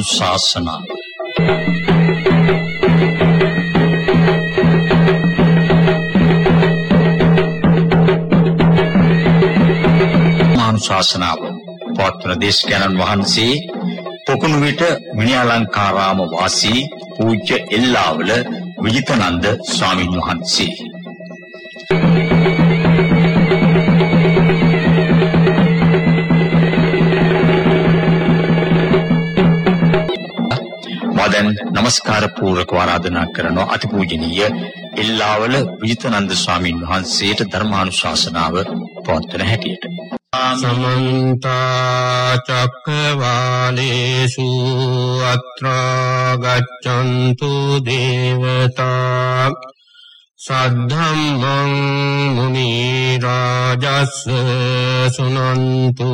ධර්මානුශාසනාව ධර්මානුශාසනාව පවත්වන දේශකයන්න් වහන්සේ පොකුණු විට මිනිඅලංකාරාම වාසී පූජ්‍ය එල්ලාවල විජිතනන්ද ස්වාමීන් වහන්සේ. নমස්කාර පූර්වක ආරාධනා කරන අතිපූජනීය එල්ලාවල විජිතනන්ද ස්වාමීන් වහන්සේට ධර්මානුශාසනාව පවත්වන හැටියට. සමන්ත චක්කවාලේසු අත්‍රා ගච්ඡන්තු දේවතා සද්ධම්මං මුනි රාජස් සුනන්තු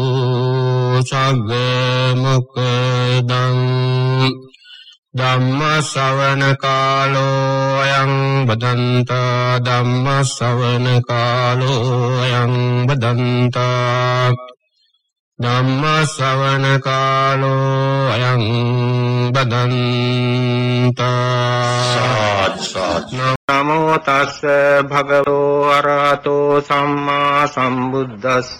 සග්ග මොක්ඛදං ධම්ම ශ්‍රවණ කාලෝ අයං බදන්තා ධම්ම ශ්‍රවණ කාලෝ අයං බදන්තා ධම්ම ශ්‍රවණ කාලෝ අයං බදන්තා නමෝ තස්ස භගවෝ අරහතෝ සම්මා සම්බුද්දස්ස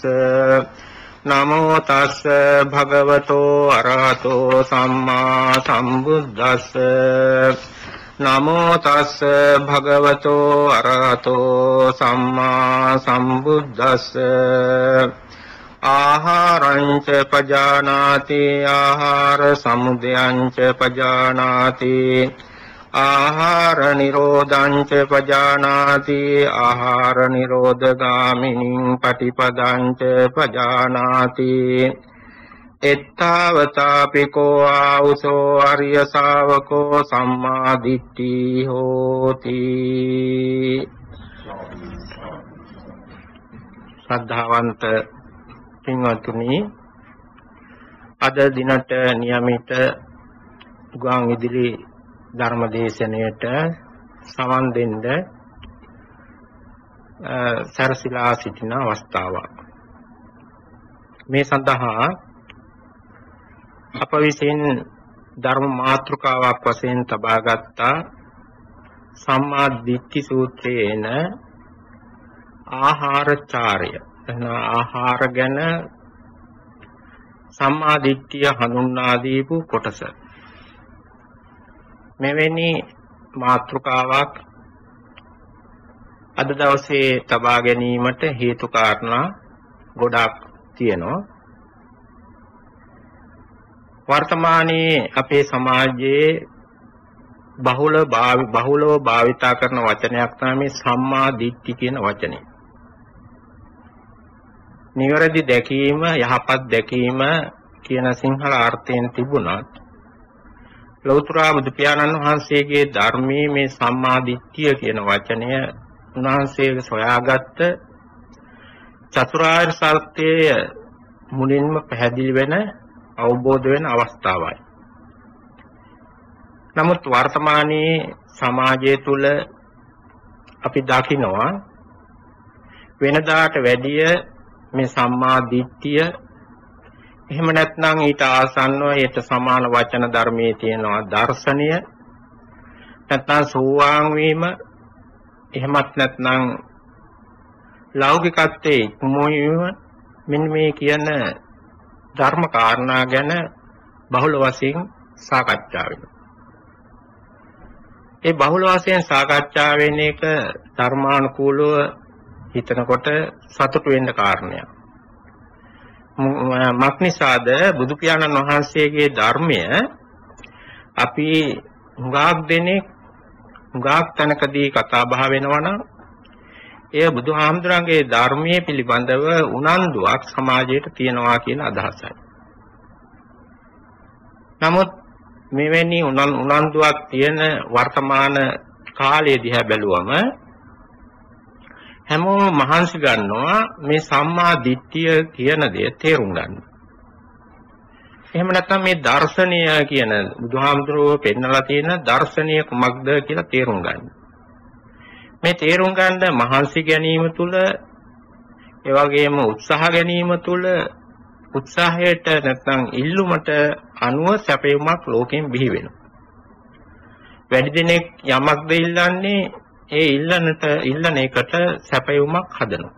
නමෝ තස්ස භගවතෝ අරහතෝ සම්මා සම්බුද්දස්ස නමෝ තස්ස භගවතෝ අරහතෝ සම්මා සම්බුද්දස්ස ආහාරං ච පජානාති ආහාර සමුදයං ච පජානාති ආහාර නිරෝධං ච පජානාති ආහාර නිරෝධගාමිනින් පටිපදං ච පජානාති එත්තාවතාපිකෝ ආවුසෝ ආර්ය ශාවකෝ සම්මා දිට්ඨි හෝති ශ්‍රද්ධාවන්ත පින්වත්නි අද දිනට નિયમિત ගුවන් විදුලි ධර්මදේශනයට සවන් දෙන්න සරසිලා සිටින අවස්ථාවක්. මේ සඳහා අප විසින් ධර්ම මාතෘකාවක් වශයෙන් තබාගත් සම්මා දිට්ඨි සූත්‍රයේන ආහාරචාරය. එන ආහාර ගැන සම්මා දිට්ඨිය හඳුන්වා දීපු කොටස. මෙවැනි මාතෘකාවක් අද දවසේ තබා ගැනීමට හේතු කාරණා ගොඩක් තියෙනවා වර්තමානයේ අපේ සමාජයේ බහුල බහුලව භාවිතා කරන වචනයක් තමයි සම්මා දිට්ඨි කියන වචනේ. නිවැරදි දැකීම යහපත් දැකීම කියන සිංහල අර්ථයෙන් තිබුණත් ලෞතර බුදු පියාණන් වහන්සේගේ ධර්මයේ මේ සම්මා දිට්ඨිය කියන වචනය උන්වහන්සේ සොයාගත්ත චතුරාර්ය සත්‍යය මුලින්ම පැහැදිලි වෙන අවබෝධ වෙන අවස්ථාවයි. නමුත් වර්තමානයේ සමාජය තුල අපි දකිනවා වෙනදාට වැඩිය මේ සම්මා දිට්ඨිය එහෙම නැත්නම් ඊට ආසන්නව ඊට සමාන වචන ධර්මයේ තියෙනවා දර්ශනය නැත්නම් සෝවාන් වීම එහෙමත් නැත්නම් ලෞකිකත්වයේ ඉක්මවීම මෙන්න මේ කියන ධර්ම කාරණා ගැන බහුල වශයෙන් සාකච්ඡා වෙනවා. ඒ බහුල වශයෙන් සාකච්ඡා වෙන එක ධර්මානුකූලව හිතනකොට සතුටු වෙන්න කාරණයක්. මක්නිසාද බුදු පියාණන් වහන්සේගේ ධර්මය අපි හුඟක් දෙනෙක් හුඟක් තැනකදී කතා බහ වෙනවනම් එය බුදුහාමුදුරන්ගේ ධර්මයේ පිළිබඳව උනන්දුවක් සමාජයට තියනවා කියන අදහසයි. නමුත් මෙවැනි උනන්දුවක් තියෙන වර්තමාන කාලයේ දිහා බැලුවම හැමෝම මහන්සි ගන්නවා මේ සම්මා දිට්ඨිය කියන දේ තේරුම් ගන්න. එහෙම නැත්නම් මේ දර්ශනය කියන බුදුහාමුදුරුවෝ පෙන්නලා තියෙන දර්ශනය කුමක්ද කියලා තේරුම් ගන්න. මේ තේරුම් ගන්න මහන්සි ගැනීම තුළ ඒ වගේම උත්සාහ ගැනීම තුළ උත්සාහයට නැත්නම් ඉල්ලුමට අනුව සැපයුමක් ලෝකෙන් බිහි වෙනවා. වැඩි දෙනෙක් යමක්ද ඉල්ලන්නේ ඒ ඉල්ලනට ඉල්ලන එකට සැපයුමක් හදනවා.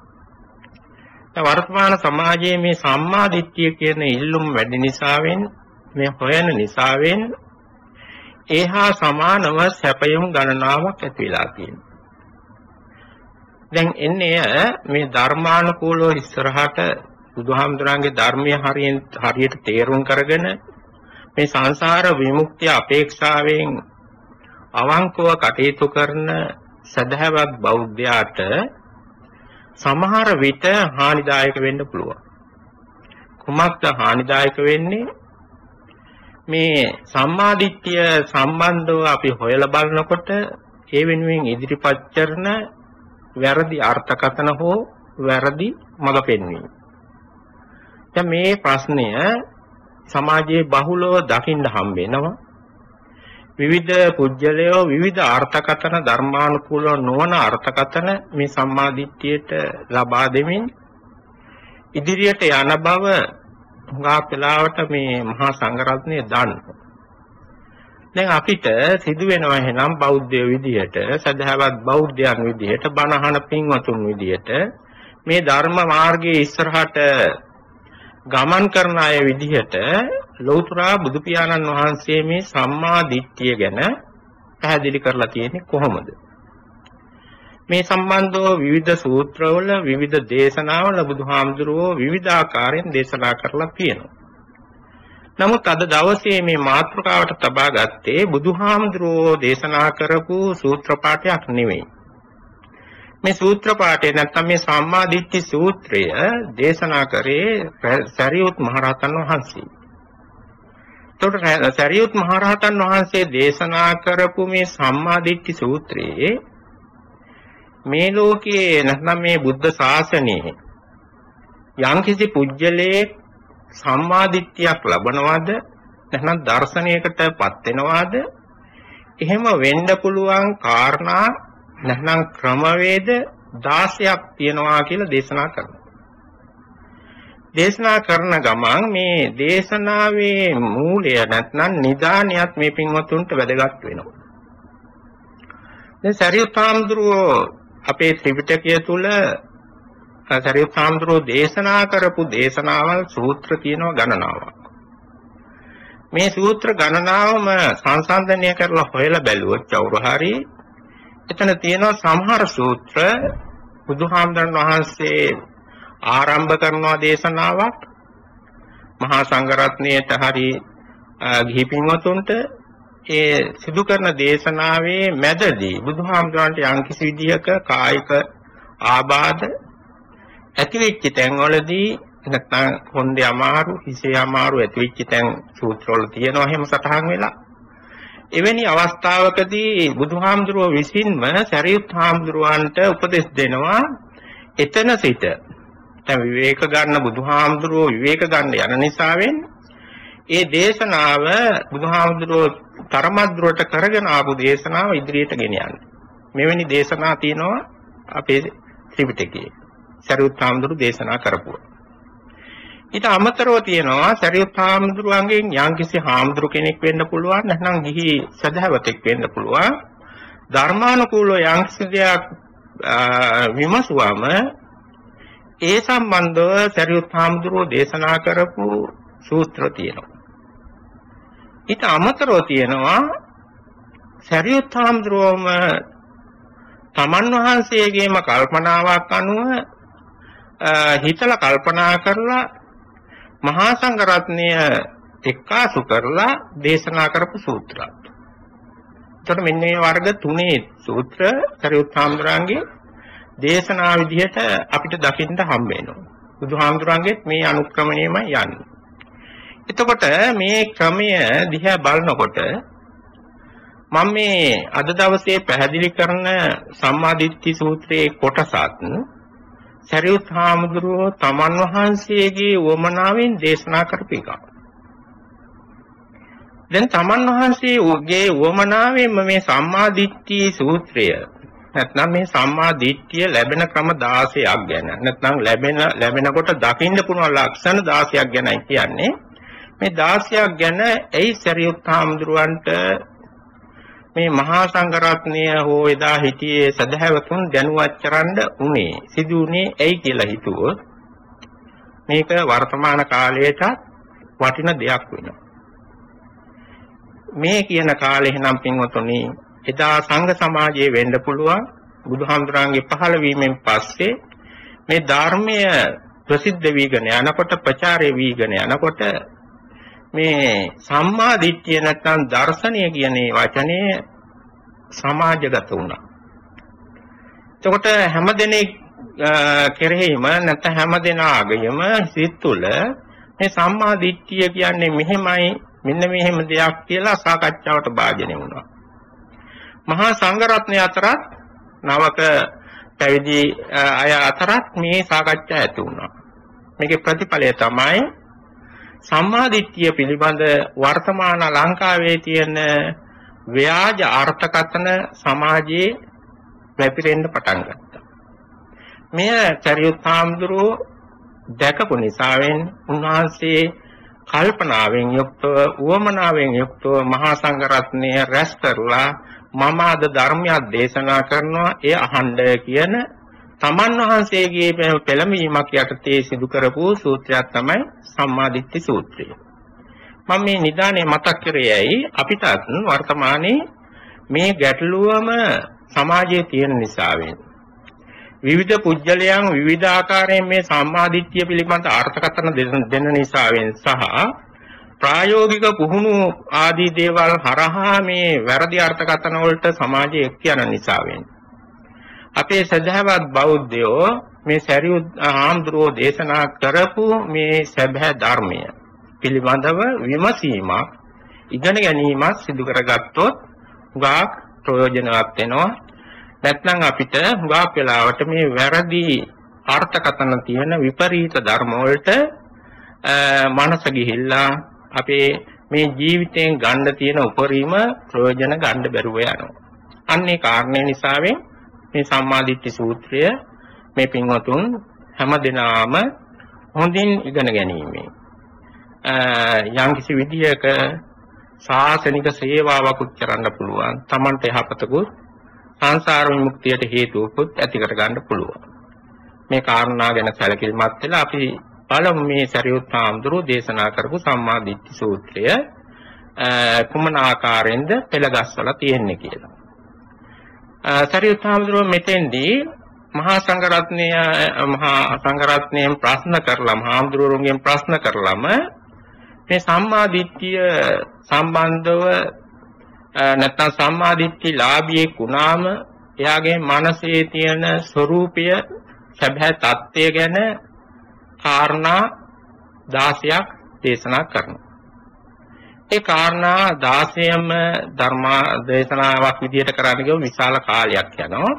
දැන් වර්තමාන සමාජයේ මේ සම්මා දිට්ඨිය කියන ඉල්ලුම් වැඩි නිසාවෙන් මේ හොයන නිසාවෙන් ඒහා සමානව සැපයුම් ගණනාවක් ඇති වෙලා තියෙනවා. දැන් එන්නේ මේ ධර්මානුකූලව ඉස්සරහට බුදුහාමුදුරන්ගේ ධර්මය හරියෙන් හරියට තේරුම් කරගෙන මේ සංසාර විමුක්තිය අපේක්ෂාවෙන් අවංකව කටයුතු කරන සදහවත් බෞද්ධයාට සමහර විට හානිදායක වෙන්න පුළුවන්. කුමක්ද හානිදායක වෙන්නේ? මේ සම්මාදිට්ඨිය සම්බන්ධව අපි හොයලා බලනකොට ඒ වෙනුවෙන් ඉදිරිපත් කරන වැරදි අර්ථකථන හෝ වැරදි මඟ පෙන්වීම. දැන් මේ ප්‍රශ්නය සමාජයේ බහුලව දකින්න හම්බ වෙනවා. විවිධ පුජ්‍යලයෝ විවිධ අර්ථකථන ධර්මානුකූලව නොවන අර්ථකථන මේ සම්මාදිට්ඨියට ලබා දෙමින් ඉදිරියට යන බව හුඟා වෙලාවට මේ මහා සංඝරත්නය දන්නවා. දැන් අපිට සිදු වෙනවා එහෙනම් බෞද්ධ විදියට සදහවත් බෞද්ධයන් විදියට බණහන පින්වතුන් විදියට මේ ධර්ම මාර්ගයේ ඉස්සරහට ගමන් කරන අය විදිහට ලෞතර බුදු පියාණන් වහන්සේ මේ සම්මා දිට්ඨිය ගැන පැහැදිලි කරලා තියෙන්නේ කොහොමද? මේ සම්බන්ධව විවිධ සූත්‍රවල විවිධ දේශනාවල බුදුහාමුදුරුවෝ විවිධාකාරයෙන් දේශනා කරලා තියෙනවා. නමුත් අද දවසේ මේ මාතෘකාවට තබා ගත්තේ බුදුහාමුදුරුවෝ දේශනා කරපු සූත්‍ර පාඨයක් නෙවෙයි. මේ සූත්‍ර පාඨය නැත්නම් මේ සම්මා දිට්ඨි සූත්‍රය දේශනා කරේ සරියුත් මහරහතන් වහන්සේ. එතකොට සරියුත් මහරහතන් වහන්සේ දේශනා කරපු මේ සම්මා දිට්ඨි සූත්‍රයේ මේ ලෝකයේ නැත්නම් මේ බුද්ධ ශාසනයේ යම්කිසි පුජ්‍යලයේ සම්මා දිට්ඨියක් ලබනවද නැත්නම් දර්ශනයකටපත් වෙනවද එහෙම වෙන්න පුළුවන් කාරණා නැත්නම් ක්‍රමවේද 16ක් තියෙනවා කියලා දේශනා කරනවා. දේශනා කරන ගමන් මේ දේශනාවේ මූලය නැත්නම් නිදානියත් මේ පින්වත්තුන්ට වැදගත් වෙනවා. දැන් සරියුත් හාමුදුරුවෝ අපේ ත්‍රිපිටකය තුල සරියුත් හාමුදුරුවෝ දේශනා කරපු දේශනාවල් සූත්‍ර තියෙනවා ගණනාවක්. මේ සූත්‍ර ගණනාවම සංසන්දනය කරලා හොයලා බැලුවොත් කවුරු හරි එතන තියෙනවා සමහර සූත්‍ර බුදුහාමුදුරන් වහන්සේ ආරම්භ කරනවා දේශනාවක්. මහා සංඝරත්නයට හරි ගිහි පින්වතුන්ට ඒ සිදු කරන දේශනාවේ මැදදී බුදුහාමුදුරන්ට යම්කිසි විදිහක කායික ආබාධ ඇතිවෙච්ච තැන්වලදී නැත්නම් කොන්දේ අමාරු හිසේ අමාරු ඇතිවෙච්ච තැන් සූත්‍රවල තියෙනවා. එහෙම සටහන් වෙලා එවැනි අවස්ථාවකදී බුදුහාමුදුරුව විසින්ම සරියුත් හාමුදුරුවන්ට උපදෙස් දෙනවා එතන සිට දැන් විවේක ගන්න බුදුහාමුදුරුව විවේක ගන්න යන නිසාවෙන් ඒ දේශනාව බුදුහාමුදුරුව තරමද්දුරට කරගෙන ආපු දේශනාව ඉදිරියට ගෙන යන්න. මෙවැනි දේශනා තියෙනවා අපේ ත්‍රිපිටකයේ. සරියුත් හාමුදුරුව දේශනා කරපුවා. ඊට අමතරව තියෙනවා සරියුත් හාමුදුරුවන්ගෙන් යම්කිසි හාමුදුරු කෙනෙක් වෙන්න පුළුවන් නැත්නම් ගිහි සදහවතෙක් වෙන්න පුළුවන්. ධර්මානුකූලව යම්කිසි දෙයක් විමසුවම ඒ සම්බන්ධව සරියුත් හාමුදුරුවෝ දේශනා කරපු සූත්‍ර තියෙනවා. ඊට අමතරව තියෙනවා සරියුත් හාමුදුරුවෝම තමන් වහන්සේගේම කල්පනාවක් අනුව හිතලා කල්පනා කරලා මහා සංඝරත්නය එක්කාසු කරලා දේශනා කරපු සූත්‍රات. එතකොට මෙන්න මේ වර්ග තුනේ සූත්‍ර සරියුත් හාමුදුරන්ගේ දේශනා විදිහට අපිට දකින්න හම්බ වෙනවා. බුදුහාමුදුරන්ගෙත් මේ අනුක්‍රමණයමයි යන්නේ. එතකොට මේ ක්‍රමය දිහා බලනකොට මම මේ අද දවසේ පැහැදිලි කරන සම්මාදිට්ඨි සූත්‍රයේ කොටසත් සරියුත් හාමුදුරුවෝ තමන් වහන්සේගේ වමනාවෙන් දේශනා කරපු එක. දැන් තමන් වහන්සේගේ වමනාවෙන්ම මේ සම්මා දිට්ඨි සූත්‍රය නැත්නම් මේ සම්මා දිට්ඨිය ලැබෙන ක්‍රම 16ක් ගැන නැත්නම් ලැබෙන ලැබෙනකොට දකින්න පුළුවන් ලක්ෂණ 16ක් ගැනයි කියන්නේ මේ 16ක් ගැන ඇයි සරියුත් හාමුදුරුවන්ට මේ මහා සංඝරත්නය හෝ එදා හිටියේ සදහැවතුන් දැනුවත් කරන්න උනේ සිදු උනේ ඇයි කියලා හිතුවොත් මේක වර්තමාන කාලයට වටින දෙයක් වෙනවා. මේ කියන කාලේ නම් පින්වතුනි එදා සංඝ සමාජයේ වෙන්න පුළුවන් බුදුහාමුදුරන්ගේ පහළ වීමෙන් පස්සේ මේ ධර්මය ප්‍රසිද්ධ වීගෙන යනකොට ප්‍රචාරය වීගෙන යනකොට මේ සම්මා දිට්ඨිය නැත්නම් දර්ශනය කියන වචනේ සමාජගත වුණා. එතකොට හැමදෙනෙක් කෙරෙහිම නැත්නම් හැමදෙනාගේම සිත් තුළ මේ සම්මා දිට්ඨිය කියන්නේ මෙහෙමයි මෙන්න මෙහෙම දෙයක් කියලා සාකච්ඡාවට භාජනය වුණා. මහා සංඝරත්නය අතරත් නවක පැවිදි අය අතරත් මේ සාකච්ඡා ඇති වුණා. මේකේ ප්‍රතිඵලය තමයි සම්මාදිට්ඨිය පිළිබඳ වර්තමාන ලංකාවේ තියෙන ව්‍යාජ අර්ථකථන සමාජයේ වැපිරෙන්න පටන් ගත්තා. මෙය චරියුත් හාමුදුරුවෝ දැකපු නිසාවෙන් උන්වහන්සේ කල්පනාවෙන් යුක්තව උවමනාවෙන් යුක්තව මහා සංඝරත්නය රැස් කරලා මම අද ධර්මයක් දේශනා කරනවා ඒ අහන්න කියන තමන් වහන්සේගේ පෙළඹීමක් යටතේ සිදු කරපු සූත්‍රයක් තමයි සම්මාදිට්ඨි සූත්‍රය. මම මේ නිදානේ මතක් කරේයි අපිටත් වර්තමානයේ මේ ගැටලුවම සමාජයේ තියෙන නිසාවෙන්. විවිධ පුජ්‍යලයන් විවිධ ආකාරයෙන් මේ සම්මාදිට්ඨිය පිළිබඳ අර්ථකථන දෙන නිසාවෙන් සහ ප්‍රායෝගික පුහුණු ආදී දේවල් හරහා මේ වැරදි අර්ථකථන වලට සමාජයේ එක් යන නිසාවෙන්. අපේ සදහවත් බෞද්ධයෝ මේ සරියුත් ආම්ද්‍රෝ දේශනා කරපු මේ සැබෑ ධර්මය පිළිබඳව විමසීමක් ඉගෙන ගැනීමක් සිදු කරගත්තොත් උගාක් ප්‍රයෝජනවත් වෙනවා නැත්නම් අපිට හුඟක් වෙලාවට මේ වැරදි අර්ථකථන තියෙන විපරීත ධර්ම වලට මනස ගිහිල්ලා අපේ මේ ජීවිතයෙන් ගන්න තියෙන උපරිම ප්‍රයෝජන ගන්න බැරුව යනවා. අන්නේ කාරණේ නිසාවෙන් මේ සම්මාදිට්ඨි සූත්‍රය මේ පින්වතුන් හැම දිනාම හොඳින් ඉගෙන ගැනීමේ යම්කිසි විදියක ශාසනික සේවාවකුත් කරන්න පුළුවන්. Tamante යහපතකුත් සංසාර විමුක්තියට හේතුවකුත් ඇති කර ගන්න පුළුවන්. මේ කාරණා ගැන සැලකිලිමත් වෙලා අපි බලමු මේ සරියුත් හාමුදුරුවෝ දේශනා කරපු සම්මා දිට්ඨි සූත්‍රය කුමන ආකාරයෙන්ද පෙළගස්වලා තියෙන්නේ කියලා. සරියුත් හාමුදුරුවෝ මෙතෙන්දී මහා සංඝරත්නය මහා සංඝරත්නයෙන් ප්‍රශ්න කරලා මහා හාමුදුරුවෝගෙන් ප්‍රශ්න කරලම මේ සම්මා දිට්ඨිය සම්බන්ධව නැත්නම් සම්මාදිට්ඨි ලාභියෙක් වුණාම එයාගේ මනසේ තියෙන ස්වરૂපය සැබෑ தත්ත්වය ගැන කාරණා 16ක් දේශනා කරනවා. ඒ කාරණා 16ම ධර්ම දේශනාවක් විදිහට කරන්න ගියොත් විශාල කාලයක් යනවා.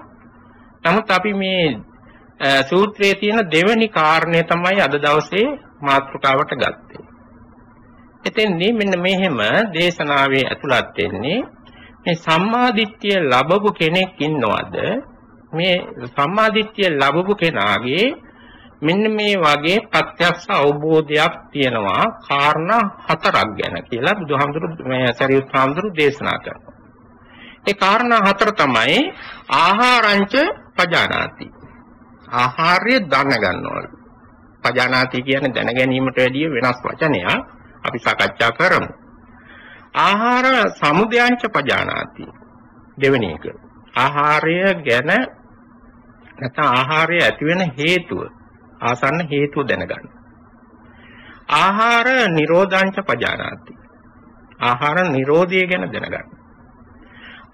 නමුත් අපි මේ සූත්‍රයේ තියෙන දෙවෙනි කාරණය තමයි අද දවසේ මාතෘකාවට ගත්තේ. එතෙන්දී මෙන්න මෙහෙම දේශනාවේ ඇතුළත් වෙන්නේ මේ සම්මාදිට්ඨිය ලැබපු කෙනෙක් ඉන්නවද මේ සම්මාදිට්ඨිය ලැබපු කෙනාගේ මෙන්න මේ වගේ ප්‍රත්‍යක්ෂ අවබෝධයක් තියෙනවා කාරණා හතරක් ගැන කියලා බුදුහාමුදුරු මේ සරියුත් හාමුදුරු දේශනා කරනවා. ඒ කාරණා හතර තමයි ආහාරංච පජානාති. ආහාරය දැනගන්නවලු. පජානාති කියන්නේ දැන ගැනීමට වැඩිය වෙනස් වචනයක්. අපි සාකච්ඡා කරමු. ආහාර සමුදයංච පජානාති. දෙවෙනි එක. ආහාරය ගැන නැත්නම් ආහාරය ඇති වෙන හේතුව ආසන්න හේතුව දැනගන්න. ආහාර නිරෝධංච පජානාති. ආහාර නිරෝධය ගැන දැනගන්න.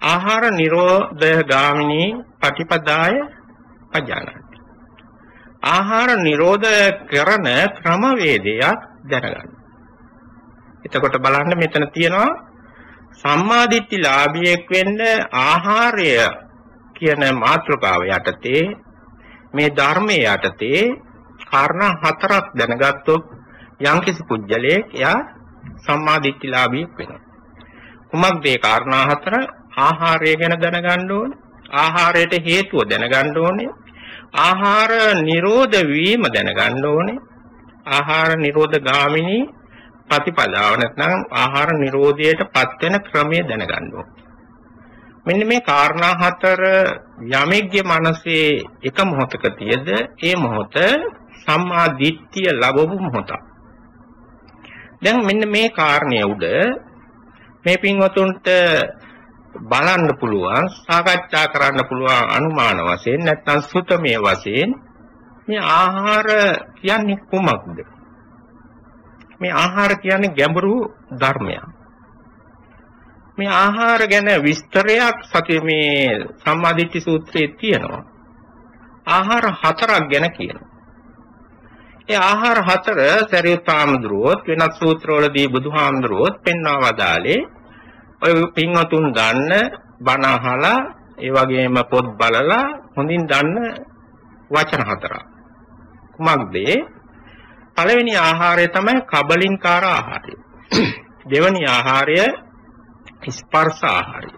ආහාර නිරෝධය ගාමිනී පටිපදාය පජානාති. ආහාර නිරෝධ කරන ක්‍රමවේදයක් දැනගන්න. එතකොට බලන්න මෙතන තියෙනවා සම්මාදිට්ඨි ලාභියෙක් වෙන්න ආහාරය කියන මාතෘකාව යටතේ මේ ධර්මයේ යටතේ කාරණා හතරක් දැනගත්තොත් යම්කිසි පුජ්‍යලයක් එයා සම්මාදිට්ඨි ලාභියෙක් වෙනවා. කුමක්ද ඒ කාරණා හතර? ආහාරය ගැන දැනගන්න ඕන. ආහාරයට හේතුව දැනගන්න ඕනේ. ආහාර නිරෝධ වීම දැනගන්න ඕනේ. ආහාර නිරෝධ ගාමිනී ප්‍රතිපදාව නැත්නම් ආහාර නිරෝධයට පත් වෙන ක්‍රමය දැනගන්න ඕනේ. මෙන්න මේ කාරණා හතර යමෙක්ගේ මනසේ එක මොහොතක තියද ඒ මොහොත සම්මා දිට්ඨිය ලැබවු මොහොතක්. දැන් මෙන්න මේ කාරණය උඩ මේ පින්වතුන්ට බලන්න පුළුවන් සාකච්ඡා කරන්න පුළුවන් අනුමාන වශයෙන් නැත්නම් සුතමේ වශයෙන් මේ ආහාර කියන්නේ කුමක්ද? මේ ආහාර කියන්නේ ගැඹුරු ධර්මයක්. මේ ආහාර ගැන විස්තරයක් සතිය මේ සම්මාදිට්ඨි සූත්‍රයේ තියෙනවා. ආහාර හතරක් ගැන කියනවා. ඒ ආහාර හතර සරියුත් ආමඳුරුවොත් වෙනත් සූත්‍රවලදී බුදුහාමුදුරුවොත් පෙන්වා වදාලේ ඔය පින්වතුන් දන්න බණ අහලා ඒ වගේම පොත් බලලා හොඳින් දන්න වචන හතරක්. කුමක්ද? පළවෙනි ආහාරය තමයි කබලින්කාර ආහාරය. දෙවෙනි ආහාරය ස්පර්ශ ආහාරය.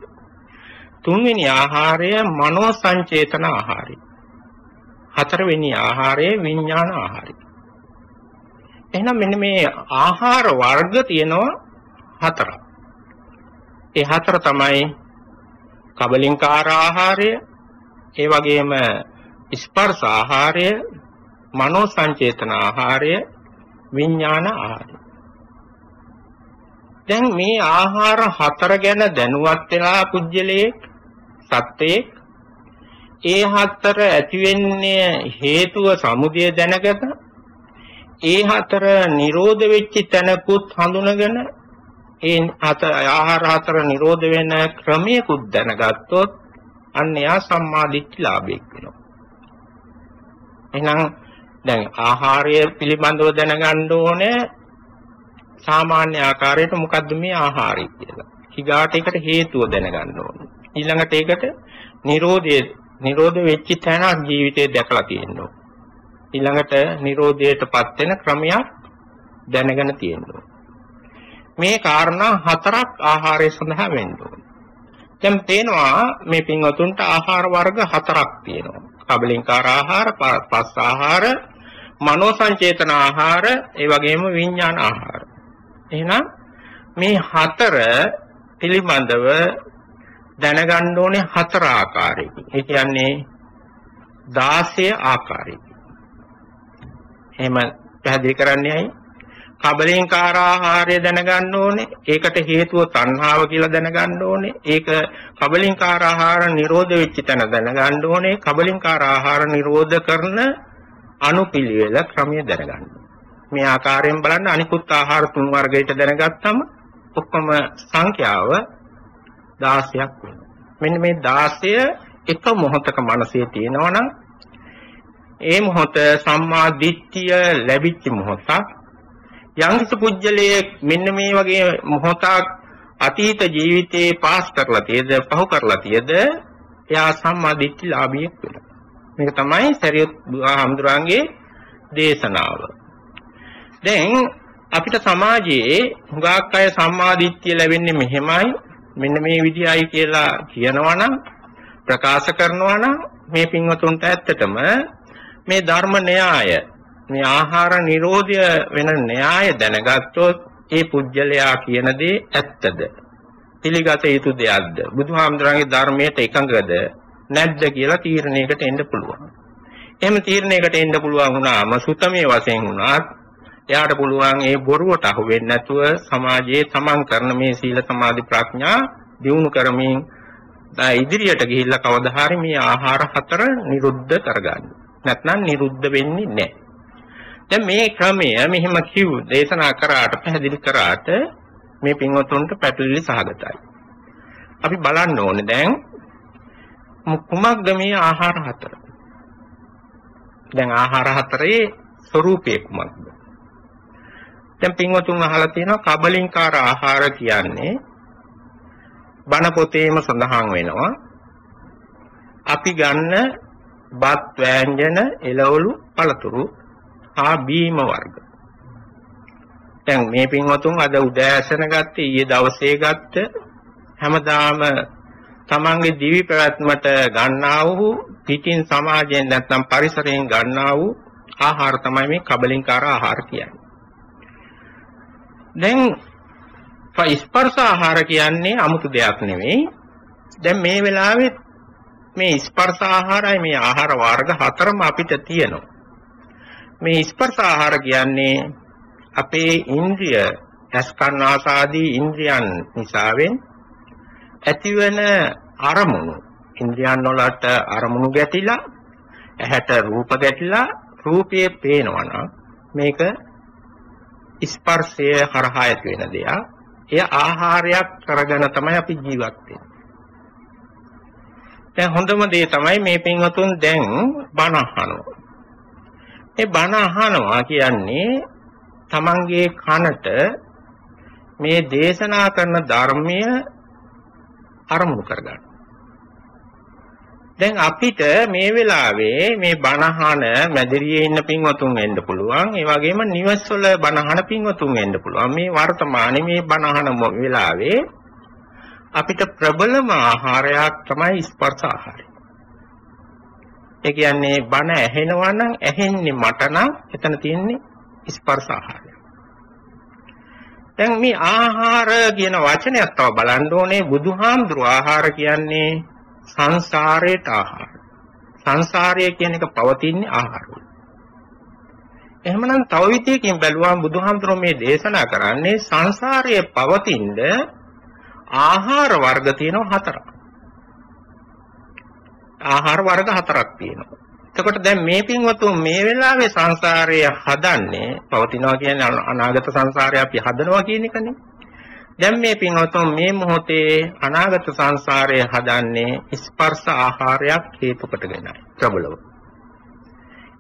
තුන්වෙනි ආහාරය මනෝ සංචේතන ආහාරය. හතරවෙනි ආහාරය විඥාන ආහාරය. එහෙනම් මෙන්න මේ ආහාර වර්ග තියෙනවා හතරක්. ඒ හතර තමයි කබලින්කාර ආහාරය, ඒ වගේම ස්පර්ශ ආහාරය, මනෝ සංචේතන ආහාරය, විඥාන ආහාරය. දැන් මේ ආහාර හතර ගැන දැනුවත් වෙලා පුජ්‍යලයේ සත්‍යයේ ඒ හතර ඇති වෙන්නේ හේතුව සමුදය දැනගත ඒ හතර නිරෝධ වෙච්ච තැනකුත් හඳුනගෙන ඒ ආහාර හතර නිරෝධ වෙන ක්‍රමයකුත් දැනගත්තොත් අන්න එයා සම්මාදිට්ඨි ලාභයක් වෙනවා. එහෙනම් දැන් ආහාරය පිළිබඳව දැනගන්න ඕනේ සාමාන්‍ය ආකාරයට මොකද්ද මේ ආහාරය කියලා. ඊගාට ඒකට හේතුව දැනගන්න ඕනේ. ඊළඟට ඒකට නිරෝධය නිරෝධ වෙච්ච තැනක් ජීවිතේ දැකලා තියෙනවා. ඊළඟට නිරෝධයටපත් වෙන ක්‍රමයක් දැනගෙන තියෙනවා. මේ කාරණා හතරක් ආහාරය සඳහා වෙන්න ඕනේ. දැන් පේනවා මේ පින්වතුන්ට ආහාර වර්ග හතරක් තියෙනවා. කබලින්කාර ආහාර, පස් ආහාර, මනෝ සංචේතන ආහාර, ඒ වගේම විඥාන ආහාර. එහෙනම් මේ හතර පිළිබඳව දැනගන්න ඕනේ හතර ආකාරයකින්. ඒ කියන්නේ 16 ආකාරයකින්. එහෙම පැහැදිලි කරන්නේ ඇයි? කබලින්කාර ආහාරය දැනගන්න ඕනේ. ඒකට හේතුව තණ්හාව කියලා දැනගන්න ඕනේ. ඒක කබලින්කාර ආහාර නිරෝධ වෙච්ච තැන දැනගන්න ඕනේ. කබලින්කාර ආහාර නිරෝධ කරන අනුපිළිවෙල ක්‍රමය දැනගන්න. මේ ආකාරයෙන් බලන්න අනිකුත් ආහාර තුන් වර්ගයට දැනගත්තම ඔක්කොම සංඛ්‍යාව 16ක් වෙනවා. මෙන්න මේ 16 එක මොහොතක මනසේ තියෙනවනම් ඒ මොහොත සම්මා දිට්ඨිය ලැබිච්ච මොහොතක්. යම්කිසි පුජ්‍යලයේ මෙන්න මේ වගේ මොහොතක් අතීත ජීවිතේ පාස් කරලා තියද පහු කරලා තියද? එයා සම්මා දිට්ඨි ලාභියෙක් වෙනවා මේක තමයි සරියුත් හඳුරාන්ගේ දේශනාව. දැන් අපිට සමාජයේ හුඟක් අය සම්මා දිට්ඨිය ලැබෙන්නේ මෙහෙමයි. මෙන්න මේ විදිහයි කියලා කියනවනම් ප්‍රකාශ කරනවනම් මේ පින්වතුන්ට ඇත්තටම මේ ධර්ම න්‍යාය මේ ආහාර නිරෝධය වෙන න්‍යාය දැනගත්තොත් ඒ පුජ්‍යලයා කියන දේ ඇත්තද? පිළිගත යුතු දෙයක්ද? බුදුහාමුදුරන්ගේ ධර්මයට එකඟද? නැද්ද කියලා තීරණයකට එන්න පුළුවන්. එහෙම තීරණයකට එන්න පුළුවන් වුණාම සුතමේ වශයෙන් වුණාත් එයාට පුළුවන් ඒ බොරුවට අහු වෙන්නේ නැතුව සමාජයේ තමන් කරන මේ සීල සමාධි ප්‍රඥා දියුණු කරමින් ඉදිරියට ගිහිල්ලා කවදා හරි මේ ආහාර හතර නිරුද්ධ කරගන්න. නැත්නම් නිරුද්ධ වෙන්නේ නැහැ. දැන් මේ ක්‍රමය මෙහිම කිව් දේශනා කරාට පැහැදිලි කරාට මේ පින්වතුන්ට පැටලිලි සහගතයි. අපි බලන්න ඕනේ දැන් කුමක්ද මේ ආහාර හතර? දැන් ආහාර හතරේ ස්වરૂපය කුමක්ද? දැන් පින්වතුන් අහලා තියෙනවා කබලින්කාර ආහාර කියන්නේ බණ පොතේම සඳහන් වෙනවා. අපි ගන්න බත් වෑංජන එළවලු පළතුරු හා බීම වර්ග. දැන් මේ පින්වතුන් අද උදෑසන ගත්තේ ඊයේ දවසේ ගත්ත හැමදාම තමන්ගේ දිවි පැවැත්මට ගන්නා වූ පිටින් සමාජයෙන් නැත්නම් පරිසරයෙන් ගන්නා වූ ආහාර තමයි මේ කබලින්කාර ආහාර කියන්නේ. දැන් ස්පර්ශ ආහාර කියන්නේ 아무තු දෙයක් නෙවෙයි. දැන් මේ වෙලාවේ මේ ස්පර්ශ ආහාරයි මේ ආහාර වර්ග හතරම අපිට තියෙනවා. මේ ස්පර්ශ ආහාර කියන්නේ අපේ ඉන්ද්‍රිය ඇස්කන්නාසාදී ඉන්ද්‍රියන් නිසාවෙන් ඇතිවන අරමුණු ඉන්ද්‍රියන් වලට අරමුණු ගැටිලා ඇහැට රූප ගැටිලා රූපයේ පේනවනම් මේක ස්පර්ශය හරහා ඇති වෙන දෙයක්. එය ආහාරයක් කරගෙන තමයි අපි ජීවත් වෙන්නේ. දැන් හොඳම දේ තමයි මේ පින්වතුන් දැන් බණ අහනවා. මේ බණ අහනවා කියන්නේ තමන්ගේ කනට මේ දේශනා කරන ධර්මය අරමුණු කරගන්න. දැන් අපිට මේ වෙලාවේ මේ බණහන මැදිරියේ ඉන්න පින්වතුන් වෙන්න පුළුවන්. ඒ වගේම නිවස්වල බණහන පින්වතුන් වෙන්න පුළුවන්. මේ වර්තමානයේ මේ බණහන වෙලාවේ අපිට ප්‍රබලම ආහාරයක් තමයි ස්පර්ශ ආහාරය. ඒ කියන්නේ බණ ඇහෙනවා නම් ඇහෙන්නේ මට නම් එතන තියෙන්නේ ස්පර්ශ ආහාරය. දැන් මේ ආහාර කියන වචනයක් තව බලන්න ඕනේ බුදුහාමුදුරු ආහාර කියන්නේ සංසාරේට ආහාර. සංසාරය කියන එක පවතින්නේ ආහාර වල. එහෙමනම් තව විදියකින් බැලුවම බුදුහාමුදුරුවෝ මේ දේශනා කරන්නේ සංසාරයේ පවතින ආහාර වර්ග තියෙනවා හතරක්. ආහාර වර්ග හතරක් තියෙනවා. එතකොට දැන් මේ පින්වතුන් මේ වෙලාවේ සංසාරය හදන්නේ පවතිනවා කියන්නේ අනාගත සංසාරය අපි හදනවා කියන එකනේ. දැන් මේ පින්වතුන් මේ මොහොතේ අනාගත සංසාරය හදන්නේ ස්පර්ශ ආහාරයක් හේතු කොටගෙනයි ප්‍රබලව.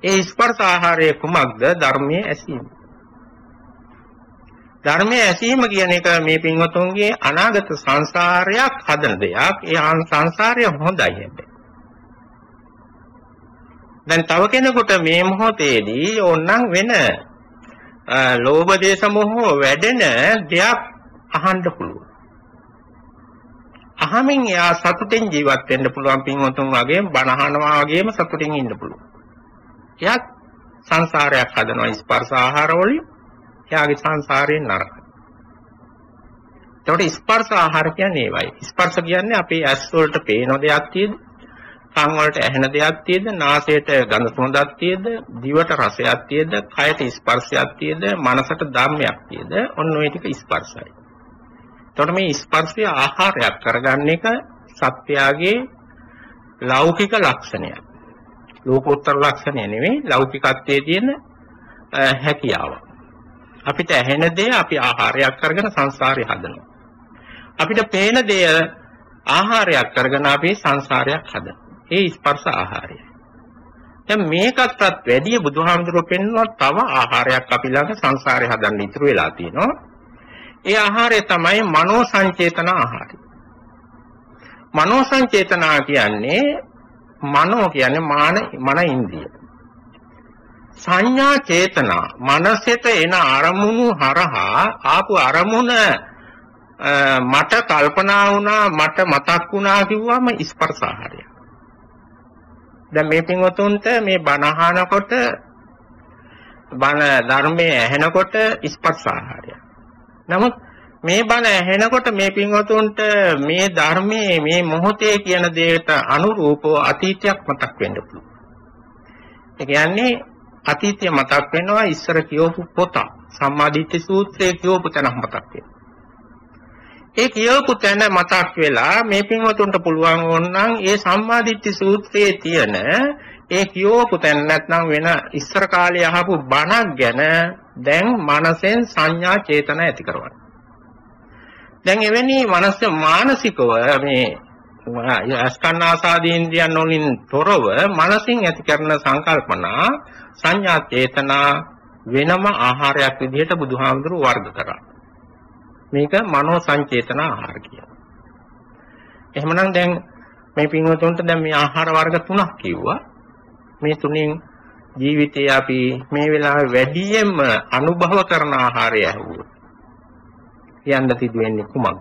ඒ ස්පර්ශ ආහාරය කුමක්ද? ධර්මයේ ඇසීම. ධර්මයේ ඇසීම කියන එක මේ පින්වතුන්ගේ අනාගත සංසාරයක් හදන දෙයක්. ඒ සංසාරය හොඳයි හැබැයි. දැන් තව කෙනෙකුට මේ මොහොතේදී ඕනනම් වෙන ලෝභ දේශ මොහ වැඩෙන දෙයක් අහන්න පුළුවන්. අහමින් එයා සතුටින් ජීවත් වෙන්න පුළුවන් පින්වතුන් වගේ බණ අහනවා වගේම සතුටින් ඉන්න පුළුවන්. එයා සංසාරයක් හදනවා ස්පර්ශ ආහාර වලින් එයාගේ සංසාරයෙන් නරකයි. එතකොට ස්පර්ශ ආහාර කියන්නේ ඒවයි. ස්පර්ශ කියන්නේ අපේ ඇස් වලට පේන දෙයක් තියෙද, කන් වලට ඇහෙන දෙයක් තියෙද, නාසයට ගඳ සුවඳක් තියෙද, දිවට රසයක් තියෙද, කයට ස්පර්ශයක් තියෙද, මනසට ධම්මයක් තියෙද, ඔන්න ඔය ටික ස්පර්ශයි. එතකොට මේ ස්පර්ශය ආහාරයක් කරගන්න එක සත්‍යයේ ලෞකික ලක්ෂණයක්. ලෝකෝත්තර ලක්ෂණය නෙවෙයි ලෞකිකත්වයේ තියෙන හැකියාව. අපිට ඇහෙන දේ අපි ආහාරයක් කරගෙන සංසාරය හදනවා. අපිට පේන දේ ආහාරයක් කරගෙන අපි සංසාරයක් හදනවා. ඒ ස්පර්ශ ආහාරය. දැන් මේකටත් වැඩිය බුදුහාමුදුරුවෝ පෙන්වන තව ආහාරයක් අපි ළඟ සංසාරය හදන්න ඉතුරු වෙලා තියෙනවා. ඒ ආහාරය තමයි මනෝ සංචේතන ආහාරය. මනෝ සංචේතනා කියන්නේ මනෝ කියන්නේ මාන මන ඉන්ද්‍රිය. සංඥා චේතනා මනසෙට එන අරමුණු හරහා ආපු අරමුණ මට කල්පනා වුණා මට මතක් වුණා කිව්වම ස්පර්ශ ආහාරය. දැන් මේ පින්වතුන්ට මේ බණ අහනකොට බණ ධර්මයේ ඇහෙනකොට ස්පර්ශ ආහාරය. නමුත් මේ බණ ඇහෙනකොට මේ පින්වතුන්ට මේ ධර්මයේ මේ මොහොතේ කියන දේට අනුරූපව අතීතයක් මතක් වෙන්න පුළුවන්. ඒ කියන්නේ අතීතය මතක් වෙනවා ඉස්සර කියවපු පොත. සම්මාදිට්ඨි සූත්‍රයේ කියවපු තැනක් මතක් වෙනවා. ඒ කියවපු තැන මතක් වෙලා මේ පින්වතුන්ට පුළුවන් වොන්නම් ඒ සම්මාදිට්ඨි සූත්‍රයේ තියෙන ඒ කියවපු තැන නැත්නම් වෙන ඉස්සර කාලේ අහපු බණක් ගැන දැන් මනසෙන් සංඥා චේතන ඇති කරවන්න. දැන් එවැනි මනස මානසිකව මේ අස්කන්නාසාදීන්ද්‍රයන් වලින් තොරව මනසින් ඇති කරන සංකල්පනා සංඥා චේතනා වෙනම ආහාරයක් විදිහට බුදුහාමුදුරුව වර්ග කරා. මේක මනෝ සංචේතන ආහාර කියනවා. එහෙමනම් දැන් මේ පින්වතුන්ට දැන් මේ ආහාර වර්ග තුනක් කිව්වා. මේ තුنين ජීවිතේ අපි මේ වෙලාවේ වැඩියෙන්ම අනුභව කරන ආහාරය ඇහුවොත් කියන්න සිදු වෙන්නේ කුමක්ද?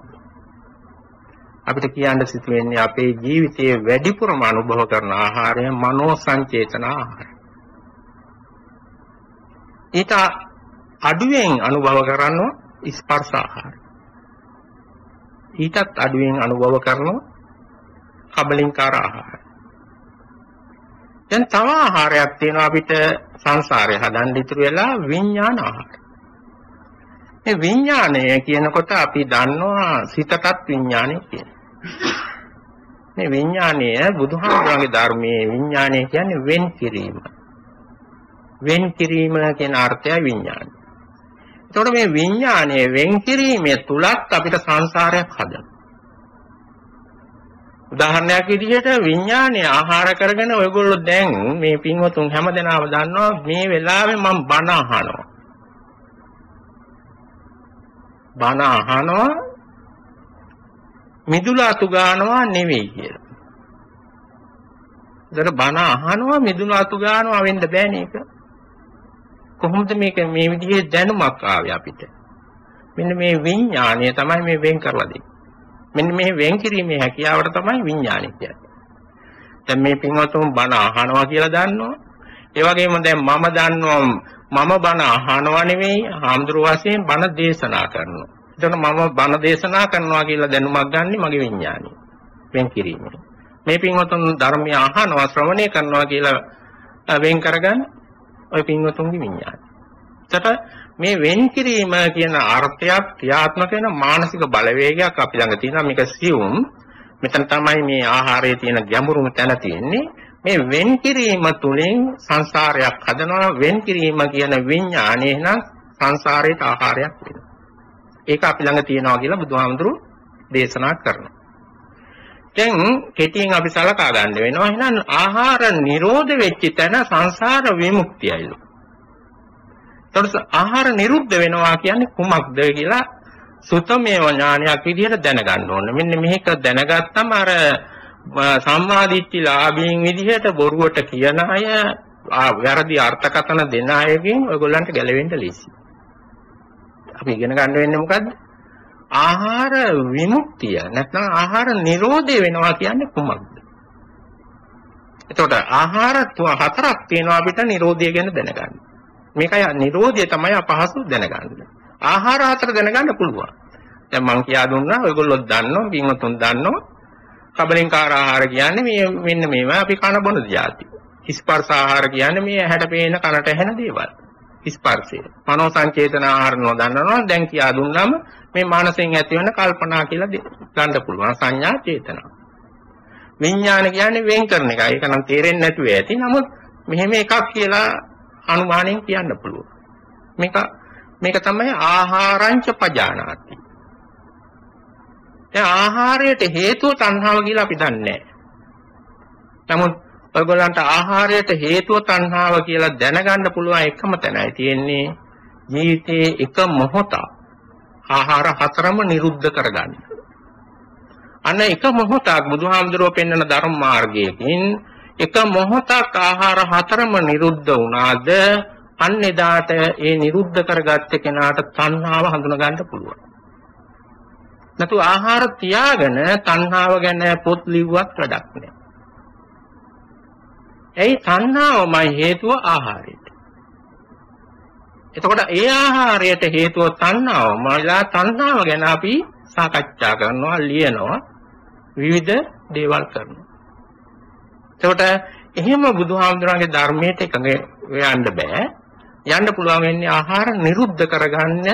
අපිට කියන්න සිදු වෙන්නේ අපේ ජීවිතයේ වැඩිපුරම අනුභව කරන ආහාරය මනෝ සංචේතන ආහාරය. ඊට අඩුවෙන් අනුභව කරනවා ස්පර්ශ ආහාරය. ඊටත් අඩුවෙන් අනුභව කරනවා කබලින්කාර ආහාරය. දැන් තව ආහාරයක් තියෙනවා අපිට සංසාරේ හදන්න ඉතුරු වෙලා විඥාන ආහාර. මේ විඥානය කියනකොට අපි දන්නවා සිතටත් විඥානය කියන. මේ විඥානය බුදුහාමුදුරන්ගේ ධර්මයේ විඥානය කියන්නේ වෙන් කිරීම. වෙන් කිරීම කියන අර්ථය විඥානය. එතකොට මේ විඥානයේ වෙන් කිරීමේ තුලත් අපිට සංසාරයක් හදනවා. උදාහරණයක් විදිහට විඥානය ආහාර කරගෙන ඔයගොල්ලෝ දැන් මේ පින්වතුන් හැමදෙනාම දන්නවා මේ වෙලාවේ මම බණ අහනවා. බණ අහනවා මිදුල අතු ගන්නවා නෙවෙයි කියලා. ඒතර බණ අහනවා මිදුල අතු ගන්නවා වෙන්න බෑනේ ඒක. කොහොමද මේක මේ විදිහේ දැනුමක් ආවේ අපිට? මෙන්න මේ විඥානය තමයි මේ වෙන් කරලා දෙන්නේ. මෙන්න මේ වෙන් කිරීමේ හැකියාවට තමයි විඥානය කියන්නේ. දැන් මේ පින්වතුන් බණ අහනවා කියලා දන්නවා. ඒ වගේම දැන් මම දන්නවා මම බණ අහනවා නෙවෙයි හාමුදුරුව වශයෙන් බණ දේශනා කරනවා. එතකොට මම බණ දේශනා කරනවා කියලා දැනුමක් ගන්න මගේ විඥානය. වෙන් කිරීමෙන්. මේ පින්වතුන් ධර්මය අහනවා ශ්‍රවණය කරනවා කියලා වෙන් කරගන්න ඔය පින්වතුන්ගේ විඥානය. එතකොට මේ වෙන් කිරීම කියන අර්ථයක් ක්‍රියාත්මක වෙන මානසික බලවේගයක් අපි ළඟ තියෙනවා. මේක සියුම්. මෙතන තමයි මේ ආහාරයේ තියෙන ගැඹුරුම තැන තියෙන්නේ. මේ වෙන් කිරීම තුළින් සංසාරයක් හදනවා. වෙන් කිරීම කියන විඥානය නම් සංසාරයට ආහාරයක් වෙනවා. ඒක අපි ළඟ තියෙනවා කියලා බුදුහාමුදුරු දේශනා කරනවා. දැන් කෙටියෙන් අපි සලකා ගන්න වෙනවා එහෙනම් ආහාර නිරෝධ වෙච්ච තැන සංසාර විමුක්තියයි එතකොට ආහාර නිරුද්ධ වෙනවා කියන්නේ කුමක්ද කියලා සුතමේව ඥානයක් විදිහට දැනගන්න ඕනේ. මෙන්න මේක දැනගත්තම අර සම්මාදිට්ඨි ලාභීන් විදිහට බොරුවට කියන අය වැරදි අර්ථකථන දෙන අයගෙන් ඔයගොල්ලන්ට ගැලවෙන්න ලේසි. අපි ඉගෙන ගන්න වෙන්නේ මොකද්ද? ආහාර විමුක්තිය නැත්නම් ආහාර නිරෝධය වෙනවා කියන්නේ කුමක්ද? එතකොට ආහාර හතරක් තියෙනවා අපිට නිරෝධය ගැන දැනගන්න. මේකයි නිරෝධය තමයි අපහසු දැනගන්න. ආහාර හතර දැනගන්න පුළුවන්. දැන් මං කියා දුන්නා ඔයගොල්ලෝ දන්නවා, පින්වතුන් දන්නවා. කබලින්කාර ආහාර කියන්නේ මේ මෙන්න මේවා අපි කන බොන જાති. ස්පර්ශ ආහාර කියන්නේ මේ ඇහැට පේන කනට ඇහෙන දේවල්. ස්පර්ශය. මනෝ සංචේතන ආහාර නොදන්නවා දැන් කියා දුන්නාම මේ මානසෙන් ඇති වෙන කල්පනා කියලා ගන්න පුළුවන් සංඥා චේතනා. විඥාන කියන්නේ වෙන් කරන එක. ඒක නම් තේරෙන්නේ නැතුව ඇති. නමුත් මෙහෙම එකක් කියලා අනුමානයෙන් කියන්න පුළුවන්. මේක මේක තමයි ආහාරංච පජානාති. දැන් ආහාරයට හේතුව තණ්හාව කියලා අපි දන්නේ නමුත් ඔයගොල්ලන්ට ආහාරයට හේතුව තණ්හාව කියලා දැනගන්න පුළුවන් එකම තැනයි තියෙන්නේ ජීවිතයේ එක මොහොතක් ආහාර හතරම නිරුද්ධ කරගන්න. අන්න එක මොහොතක් බුදුහාමුදුරුවෝ පෙන්වන ධර්ම මාර්ගයකින් එක මොහොතක් ආහාර හතරම නිරුද්ධ වුණාද අන්න එදාට ඒ නිරුද්ධ කරගත්ත කෙනාට තණ්හාව හඳුනා ගන්න පුළුවන්. නැතු ආහාර තියාගෙන තණ්හාව ගැන පොත් ලිව්වත් වැඩක් නෑ. එයි තණ්හාවමයි හේතුව ආහාරයට. එතකොට ඒ ආහාරයට හේතුව තණ්හාවමලා තණ්හාව ගැන අපි සාකච්ඡා කරනවා ලියනවා විවිධ දේවල් කරනවා. එතකොට එහෙම බුදුහාමුදුරන්ගේ ධර්මයට එකඟ යන්න බෑ. යන්න පුළුවන් වෙන්නේ ආහාර නිරුද්ධ කරගන්න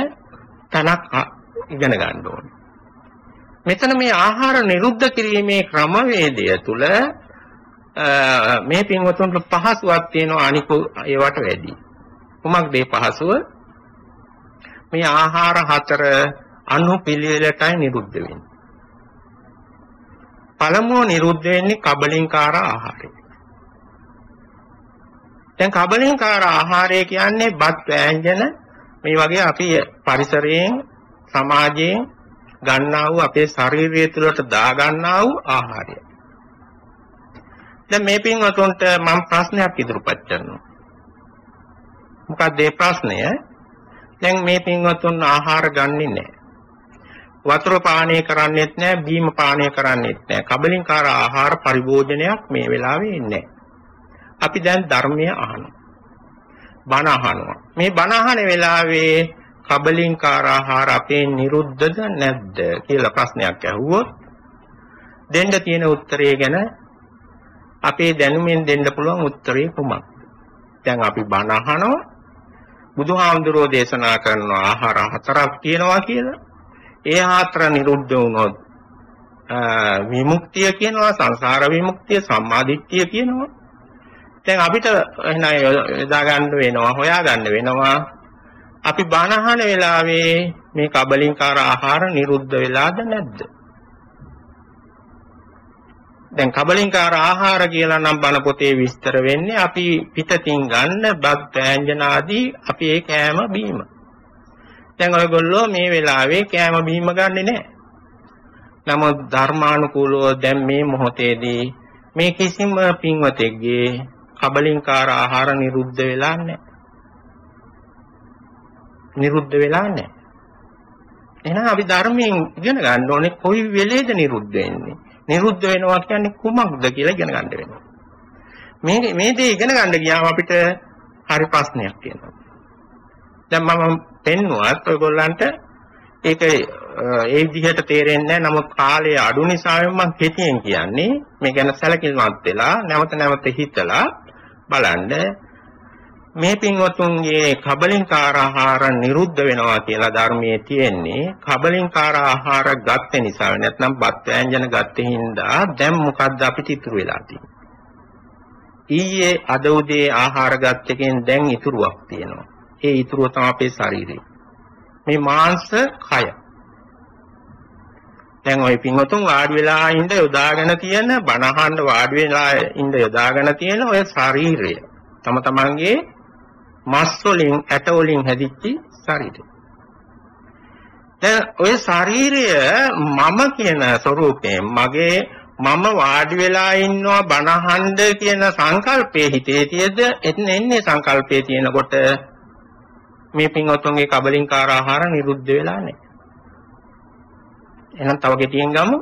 තනක් ඉගෙන ගන්න ඕනේ. මෙතන මේ ආහාර නිරුද්ධ කිරීමේ ක්‍රමවේදය තුල මේ පින්වතුන්ට පහසුවක් තියෙනවා අනික ඒවට වැඩි. කොමක්ද මේ පහසුව? මේ ආහාර හතර අනුපිළිවෙලටයි නිරුද්ධ වෙන්නේ. පළමුව නිරුද්ධ වෙන්නේ කබලින්කාර ආහාරය. දැන් කබලින්කාර ආහාරය කියන්නේ බත් වෑංජන මේ වගේ අපි පරිසරයෙන් සමාජයෙන් ගන්නා වූ අපේ ශරීරය තුළට දා ගන්නා වූ ආහාරය. දැන් මේ පින්වතුන්ට මම ප්‍රශ්නයක් ඉදිරිපත් කරනවා. මොකක්ද ඒ ප්‍රශ්නය? දැන් මේ පින්වතුන් ආහාර ගන්නෙ නැහැ. වතුර පානය කරන්නේත් නැහැ, බීම පානය කරන්නේත් නැහැ. කබලින්කාර ආහාර පරිභෝජනයක් මේ වෙලාවේ ඉන්නේ අපි දැන් ධර්මය අහනවා. බණ අහනවා. මේ බණ අහන වෙලාවේ කබලින්කාර ආහාර අපේ නිරුද්ධද නැද්ද කියලා ප්‍රශ්නයක් ඇහුවොත් දෙන්න තියෙන උත්තරය ගැන අපේ දැනුමෙන් දෙන්න පුළුවන් උත්තරේ කුමක්ද? දැන් අපි බණ අහනවා බුදුහාමුදුරෝ දේශනා කරන ආහාර හතරක් තියෙනවා කියලා. ඒ හතර නිරුද්ධ වුණොත් විමුක්තිය කියනවා සංසාර විමුක්තිය සම්මාදිට්ඨිය කියනවා. දැන් අපිට එහෙනම් යොදා ගන්න වෙනවා හොයා ගන්න වෙනවා අපි බණ අහන වෙලාවේ මේ කබලින්කාර ආහාර නිරුද්ධ වෙලාද නැද්ද? දැන් කබලින්කාර ආහාර කියලා නම් බණ පොතේ විස්තර වෙන්නේ අපි පිටතින් ගන්න බත් ව්‍යංජන ආදී අපි ඒ කෑම බීම. දැන් ඔයගොල්ලෝ මේ වෙලාවේ කෑම බීම ගන්නෙ නැහැ. නමුත් ධර්මානුකූලව දැන් මේ මොහොතේදී මේ කිසිම පින්වතෙක්ගේ කබලින්කාර ආහාර නිරුද්ධ වෙලා නැහැ. නිරුද්ධ වෙලා නැහැ. එහෙනම් අපි ධර්මයෙන් ඉගෙන ගන්න ඕනේ කොයි වෙලේද නිරුද්ධ වෙන්නේ. නිරුද්ධ වෙනවා කියන්නේ කුමක්ද කියලා ඉගෙන ගන්න වෙනවා. මේ මේ දේ ඉගෙන ගන්න ගියාම අපිට හරි ප්‍රශ්නයක් තියෙනවා. දැන් මම පෙන්නුවත් ඔයගොල්ලන්ට ඒක ඒ විදිහට තේරෙන්නේ නැහැ. නමුත් කාලය අඩු නිසා මම කෙටියෙන් කියන්නේ මේ ගැන සැලකිලිමත් වෙලා නැවත නැවත හිතලා බලන්න මේ පින්වතුන්ගේ කබලින්කාර ආහාර නිරුද්ධ වෙනවා කියලා ධර්මයේ තියෙන්නේ. කබලින්කාර ආහාර ගත්ත නිසා නැත්නම් බත් ව්‍යංජන ගත්තේ හින්දා දැන් මොකද්ද අපිට ඉතුරු වෙලා තියෙන්නේ? ඊයේ අද උදේ ආහාර ගත්ත එකෙන් දැන් ඉතුරුවක් තියෙනවා. ඒ ඉතුරුව තමයි අපේ ශරීරය. මේ මාංශ කය. දැන් ওই පින්වතුන් වාඩි වෙලා ඉඳ යොදාගෙන තියෙන බණහඬ වාඩි වෙලා ඉඳ යොදාගෙන තියෙන ඔය ශරීරය. තම තමන්ගේ මස් වලින් ඇට වලින් හැදිච්ච ශරීරය. දැන් ඔය ශරීරය මම කියන ස්වરૂපයෙන් මගේ මම වාඩි වෙලා ඉන්නවා බනහඬ කියන සංකල්පයේ හිතේ තියෙද එතන එන්නේ සංකල්පයේ තියෙනකොට මේ පින්වත්තුන්ගේ කබලින්කාර ආහාර නිරුද්ධ වෙලා නැහැ. එහෙනම් තව ගෙටියෙන් ගමු.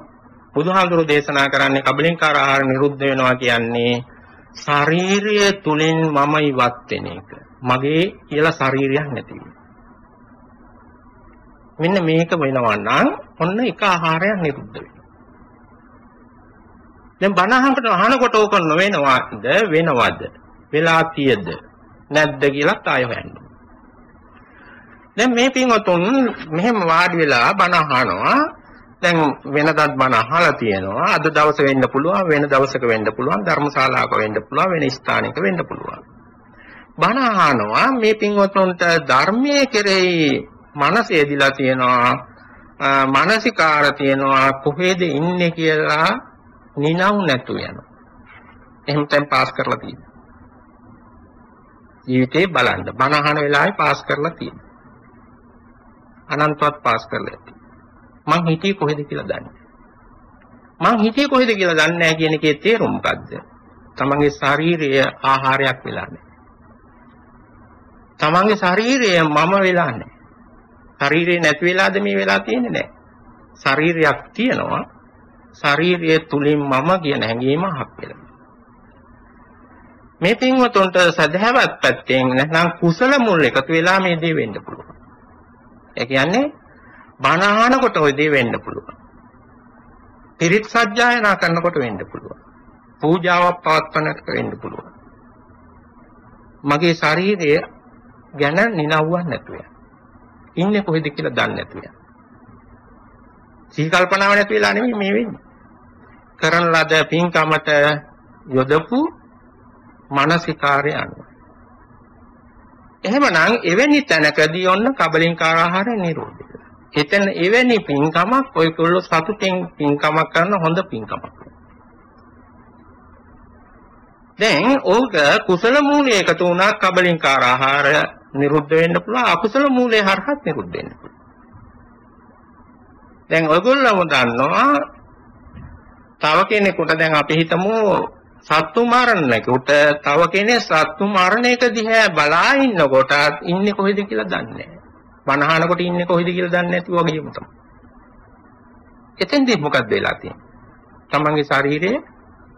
බුදුහාමුදුරු දේශනා කරන්නේ කබලින්කාර ආහාර නිරුද්ධ වෙනවා කියන්නේ ශාරීරිය තුලින් මම ඉවත් වෙන එක. මගේ කියලා ශරීරයක් නැති මෙන්න මේක වෙනවා නම් ඔන්න එක ආහාරයක් නිරුද්ධ වෙනවා. දැන් බණ අහකට අහනකොට ඕක නොවෙනවද වෙනවද? වෙලා තියද නැද්ද කියලා ආය හොයන්න. දැන් මේ පින්වතුන් මෙහෙම වාඩි වෙලා බණ අහනවා දැන් වෙනදත් බණ අහලා තියෙනවා අද දවස වෙන්න පුළුවන් වෙන දවසක වෙන්න පුළුවන් ධර්මශාලාවක වෙන්න පුළුවන් වෙන ස්ථානයක වෙන්න පුළුවන් බණ අහනවා. මේ පින්වත්තුන්ට ධර්මයේ කෙරෙහි මනස එදිලා තියෙනවා. මානසිකාර තියෙනවා. කොහෙද ඉන්නේ කියලා නිනව් නැතු යනවා එහෙම තැන් පාස් කරලා තියෙනවා. ජීවිතේ බලන්න. බණ අහන වෙලාවේ පාස් කරලා තියෙනවා. අනන්තවත් පාස් කරලා ඇති. මං හිතියේ කොහෙද කියලා දන්නේ මං හිතියේ කොහෙද කියලා දන්නේ නැහැ කියන එකේ තේරුම මොකද්ද? තමන්ගේ ශාරීරිය ආහාරයක් වෙලා නැහැ. තමන්ගේ ශරීරය මම වෙලා නැහැ. ශරීරේ නැති වෙලාද මේ වෙලා තියෙන්නේ නැහැ. ශරීරයක් තියෙනවා. ශරීරය තුලින් මම කියන හැඟීම හක් වෙලා. මේ පින්වතුන්ට සදහැවත් පැත්තෙන් නැත්නම් කුසල මුල් එකතු වෙලා මේ දේ වෙන්න පුළුවන්. ඒ කියන්නේ බණ අහනකොට ওই දේ වෙන්න පුළුවන්. පිරිත් සජ්ජායනා කරනකොට වෙන්න පුළුවන්. පූජාවක් පවත්වනකොට වෙන්න පුළුවන්. මගේ ශරීරය ගැන නිනව්වක් නැතුව ඉන්නේ කොහෙද කියලා දන්නේ නැතුව සිහි කල්පනාව නැති වෙලා නෙමෙයි මේ වෙන්නේ. කරන ලද පින්කමට යොදපු මානසිකාර්ය අනුව එහෙමනම් එවැනි තැනකදී ඔන්න කබලින්කාර ආහාර නිරෝධය. එතන එවැනි පින්කමක් ඔයගොල්ලෝ සතුටින් පින්කමක් කරන හොඳ පින්කමක්. දැන් ඕක කුසල මූලයේ එකතු වුණා කබලින්කාර ආහාර නිරුද්ධ වෙන්න පුළුවන් අකුසල මූලයේ හරහත් නිරුද්ධ වෙන්න පුළුවන්. දැන් ඔයගොල්ලෝම දන්නවා තව කෙනෙකුට දැන් අපි හිතමු සත්තු මරණයකට තව කෙනෙක් සත්තු මරණයක දිහා බලා ඉන්නකොට ඉන්නේ කොහෙද කියලා දන්නේ නැහැ. බනහනකොට ඉන්නේ කොහෙද කියලා දන්නේ නැති වගේම තමයි. එතෙන්දී මොකක්ද වෙලා තියෙන්නේ? තමන්ගේ ශරීරයේ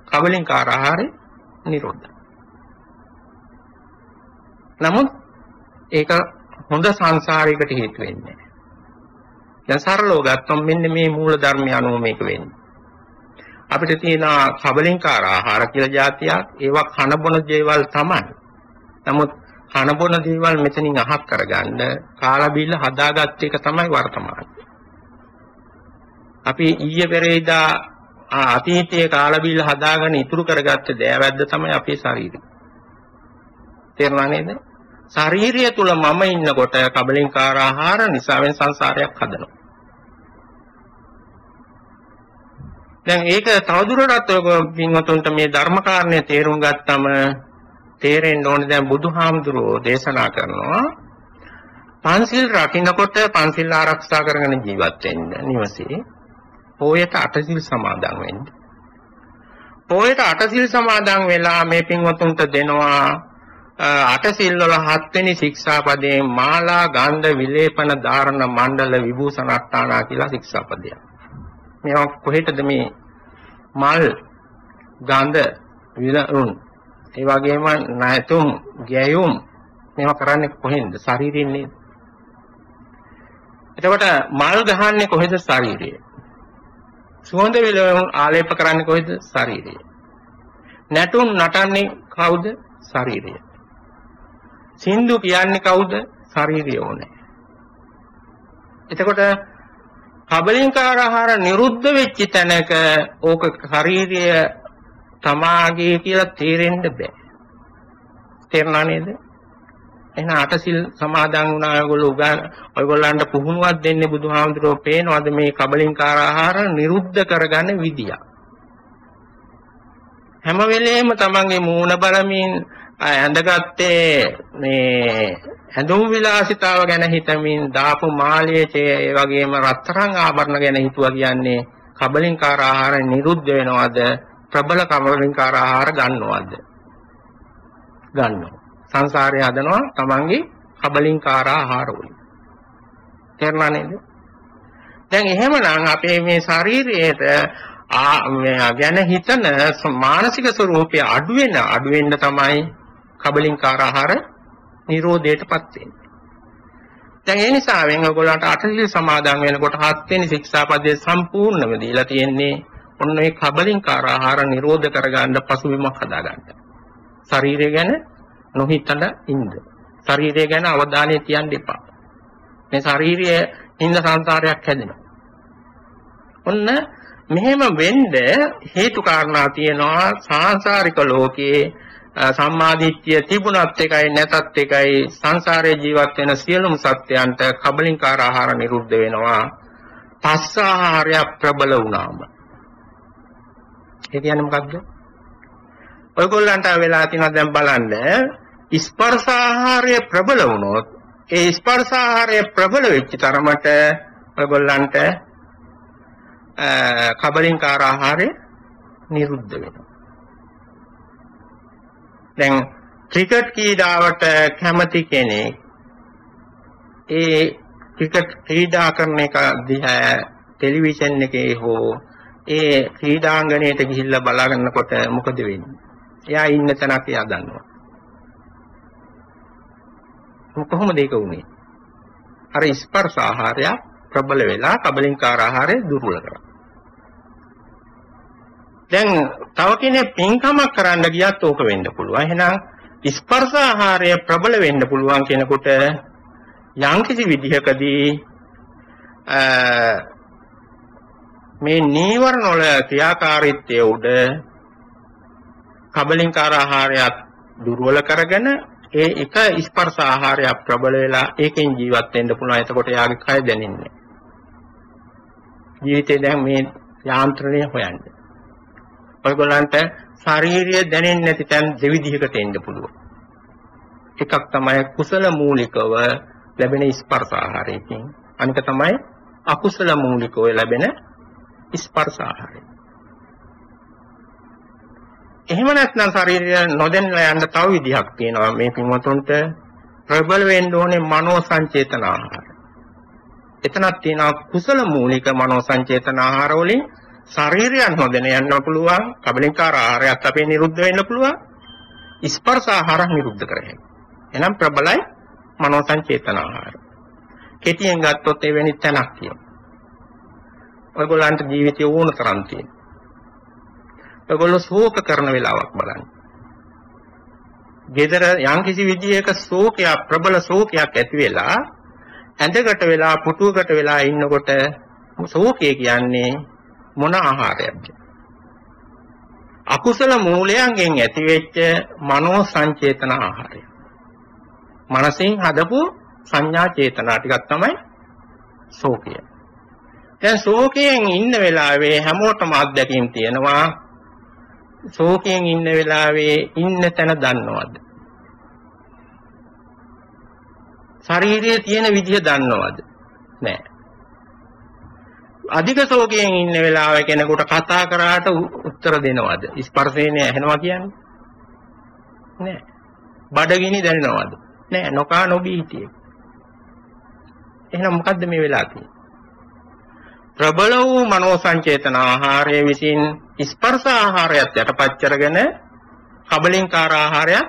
කබලින්කාර ආහාරය නිරෝධ. නමුත් ඒක හොඳ සංසාරයකට හේතු වෙන්නේ නැහැ. දැන් සරලව ගත්තොත් මෙන්න මේ මූල ධර්මය අනුව මේක වෙන්නේ. අපිට තියෙන කබලින්කාර ආහාර කියලා જાතියක් ඒවා කන බොන දේවල් තමයි. නමුත් කන බොන දේවල් මෙතනින් අහක් කරගන්න කාලා බිල්ල හදාගත්ත එක තමයි වර්තමානය. අපි ඊයේ පෙරේදා අතීතයේ කාලා බිල්ල හදාගෙන ඉතුරු කරගත්ත දෑවැද්ද තමයි අපේ ශරීරය. තේරුණා නේද? ශාරීරිය තුල මම ඉන්නකොට කබලින්කාර ආහාර නිසාවෙන් සංසාරයක් හදනවා. දැන් ඒක තවදුරටත් ඔය පින්වතුන්ට මේ ධර්ම කාරණේ තේරුම් ගත්තම තේරෙන්න ඕනේ දැන් බුදුහාමුදුරුවෝ දේශනා කරනවා පන්සිල් රකින්නකොට පන්සිල් ආරක්ෂා කරගෙන ජීවත් වෙන්න නිවසේ පොයට අටසිල් සමාදන් වෙන්න. පොයට අටසිල් සමාදන් වෙලා මේ පින්වතුන්ට දෙනවා අටසිල් වල හත්වෙනි ශික්ෂාපදයේ මාලා ගන්ධ විලේපන ධාරණ මණ්ඩල විභූෂණට්ටානා කියලා ශික්ෂාපදයක්. මේවා කොහෙටද මේ මල් ගඳ විලුන් ඒ වගේම නැතුම් ගැයුම් මේවා කරන්නේ කොහෙන්ද? ශරීරයෙන් නේද? එතකොට මල් ගහන්නේ කොහෙද ශරීරයේ? සුවඳ විලවුන් ආලේප කරන්නේ කොහෙද ශරීරයේ? නැටුම් නටන්නේ කවුද? ශරීරය. සින්දු කියන්නේ කවුද ශරීරය ඕනේ එතකොට කබලින්කාර ආහාර නිරුද්ධ වෙච්ච තැනක ඕක ශාරීරිය තමාගේ කියලා තේරෙන්න බෑ. තේරුණා නේද? එහෙනම් අටසිල් සමාදන් වුණා ඔයගොල්ලෝ උගා ඔයගොල්ලන්ට පුහුණුවක් දෙන්නේ බුදුහාමුදුරුවෝ පේනවාද මේ කබලින්කාර ආහාර නිරුද්ධ කරගන්න විදිය. හැම වෙලෙම තමන්ගේ මූණ බලමින් ඇඳගත්තේ මේ ඇඳුම් විලාසිතාව ගැන හිතමින් දාපු මාළයේ ඒ වගේම රත්තරන් ආභරණ ගැන හිතුවා කියන්නේ කබලින්කාර ආහාර නිරුද්ධ වෙනවද? ප්‍රබල කබලින්කාර ආහාර ගන්නවද? ගන්නවා. සංසාරය හදනවා තමන්ගේ කබලින්කාර ආහාර වලින්. තේරුණා නේද? දැන් එහෙමනම් අපේ මේ ශරීරයේට ගැන හිතන මානසික ස්වરૂපය අඩු වෙන අඩු වෙන්න තමයි කබලින්කාර ආහාර නිරෝධයටපත් වෙන්නේ. දැන් ඒ නිසාවෙන් ඔයගොල්ලන්ට අටසිල් සමාදන් වෙනකොට හත් වෙනි ශික්ෂාපදයේ සම්පූර්ණම දීලා තියෙන්නේ ඔන්න ඒ කබලින්කාර ආහාර නිරෝධ කරගන්න පසුබිමක් හදාගන්න. ශරීරය ගැන නොහිතන ඉන්න. ශරීරය ගැන අවධානය තියන්න එපා. මේ ශාරීරිය හිඳ සංසාරයක් හැදෙනවා. ඔන්න මෙහෙම වෙන්න හේතු කාරණා තියෙනවා සාංශාරික ලෝකයේ සම්මාදිට්ඨිය තිබුණත් එකයි නැතත් එකයි සංසාරේ ජීවත් වෙන සියලුම සත්‍යයන්ට කබලින්කාර ආහාර නිරුද්ධ වෙනවා. පස්ස ආහාරය ප්‍රබල වුණාම. ඒ කියන්නේ මොකක්ද ඔයගොල්ලන්ට වෙලා තියෙනවා දැන් බලන්න. ස්පර්ශ ආහාරය ප්‍රබල වුණොත් ඒ ස්පර්ශ ආහාරය ප්‍රබල වෙච්ච තරමට ඔයගොල්ලන්ට කබලින්කාර ආහාරය නිරුද්ධ වෙනවා. දැන් ක්‍රිකට් ක්‍රීඩාවට කැමති කෙනෙක් ඒ ක්‍රිකට් ක්‍රීඩා කරන එක දිහා ටෙලිවිෂන් එකේ හෝ ඒ ක්‍රීඩාංගණයට ගිහිල්ලා බලාගන්නකොට මොකද වෙන්නේ? එයා ඉන්න තැනක් එයා දන්නවා. කොහොමද ඒක වුනේ? අර ස්පර්ශ ආහාරය ප්‍රබල වෙලා කබලින්කාර ආහාරය දුර්වල කරා. දැන් තව කෙනෙක් පින්කමක් කරන්න ගියත් ඕක වෙන්න පුළුවන්. එහෙනම් ස්පර්ශ ආහාරය ප්‍රබල වෙන්න පුළුවන් කෙනෙකුට යම්කිසි විදිහකදී මේ නීවරණ වල ක්‍රියාකාරීත්වය උඩ කබලින්කාර ආහාරයක් දුර්වල කරගෙන ඒ එක ස්පර්ශ ආහාරයක් ප්‍රබල වෙලා ඒකෙන් ජීවත් වෙන්න පුළුවන්. එතකොට යාගේ කය දැනෙන්නේ. ජීවිතේ දැන් මේ යාන්ත්‍රණය හොයන්නේ. ඔයගොල්ලන්ට ශාරීරිය දැනෙන්නේ නැති තැන් දෙවිධයකට එන්න පුළුවන්. එකක් තමයි කුසල මූලිකව ලැබෙන ස්පර්ශ ආහාරයෙන්. අනික තමයි අකුසල මූලිකව ලැබෙන ස්පර්ශ ආහාරය. එහෙම නැත්නම් ශරීරය නොදැනලා යන්න තව විදිහක් තියෙනවා මේ පින්වතුන්ට ප්‍රබල වෙන්න ඕනේ මනෝ සංචේතන ආහාර. එතනක් තියෙනවා කුසල මූලික මනෝ සංචේතන ආහාර වලින් ශරීරයන් හොදන යන්න පුළුවන් කබලින්කාර ආහාරයක් අපේ නිරුද්ධ වෙන්න පුළුවන් ස්පර්ශ ආහාර නිරුද්ධ කරගෙන එනම් ප්‍රබලයි මනෝ සංචේතන ආහාර. කෙටියෙන් ගත්තොත් එවැනි තැනක් තියෙනවා. ඔයගොල්ලන්ට ජීවිතේ ඕන තරම් තියෙනවා. ඔයගොල්ලෝ ශෝක කරන වෙලාවක් බලන්න. gedara යම්කිසි විදියක ශෝකයක් ප්‍රබල ශෝකයක් ඇති වෙලා ඇඳකට වෙලා පුටුවකට වෙලා ඉන්නකොට ශෝකය කියන්නේ මොන ආහාරයක්ද? අකුසල මූලයන්ගෙන් ඇතිවෙච්ච මනෝ සංචේතන ආහාරය. මනසින් හදපු සංඥා චේතනා ටිකක් තමයි ශෝකය. දැන් ශෝකයෙන් ඉන්න වෙලාවේ හැමෝටම අත්දැකීම් තියෙනවා. ශෝකයෙන් ඉන්න වෙලාවේ ඉන්න තැන දන්නවද? ශරීරයේ තියෙන විදිහ දන්නවද? නැහැ. අධික ශෝකයෙන් ඉන්න වෙලාව කෙනෙකුට කතා කරාට උත්තර දෙනවද? ස්පර්ශයෙන් ඇහෙනවා කියන්නේ? නෑ. බඩගිනි දැනෙනවද? නෑ. නොකා නොබී හිටියේ. එහෙනම් මොකද්ද මේ වෙලා තියෙන්නේ? ප්‍රබල වූ මනෝ සංචේතන ආහාරය විසින් ස්පර්ශ ආහාරයත් යටපත් කරගෙන කබලින්කාර ආහාරයත්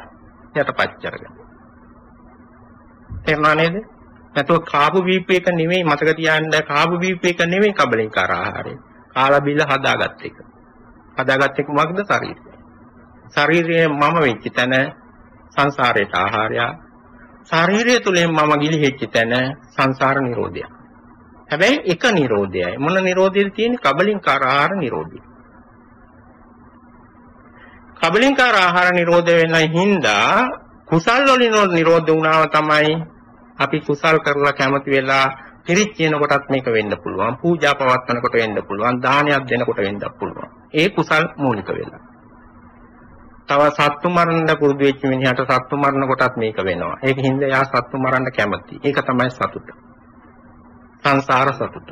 යටපත් කරගෙන. තේරුණා නේද? නැතුව කාපු බීප් එක නෙමෙයි මතක තියාගන්න කාපු බීප් එක නෙමෙයි කබලින්කාර ආහාරය. කාලා බිල්ල හදාගත් එක. හදාගත් එක මොකක්ද ශරීරය. ශරීරයේ මම වෙච්ච තැන සංසාරයට ආහාරය. ශරීරය තුලින් මම ගිලිහෙච්ච තැන සංසාර නිරෝධය. හැබැයි එක නිරෝධයයි. මොන නිරෝධයද තියෙන්නේ? කබලින්කාර ආහාර නිරෝධය. කබලින්කාර ආහාර නිරෝධ වෙන හින්දා කුසල් වලින් නිරෝධ වුණාම තමයි අපි කුසල් කරලා කැමති වෙලා පිරිත් කියනකොටත් මේක වෙන්න පුළුවන්. පූජා පවත්වනකොට වෙන්න පුළුවන්. දානයක් දෙනකොට වෙන්න පුළුවන්. ඒ කුසල් මූලික වෙලා. තව සත්තු මරන්න පුරුදු වෙච්ච මිනිහට සත්තු මරන කොටත් මේක වෙනවා. ඒක හින්දා යා සත්තු මරන්න කැමති. ඒක තමයි සතුට. සංසාර සතුට.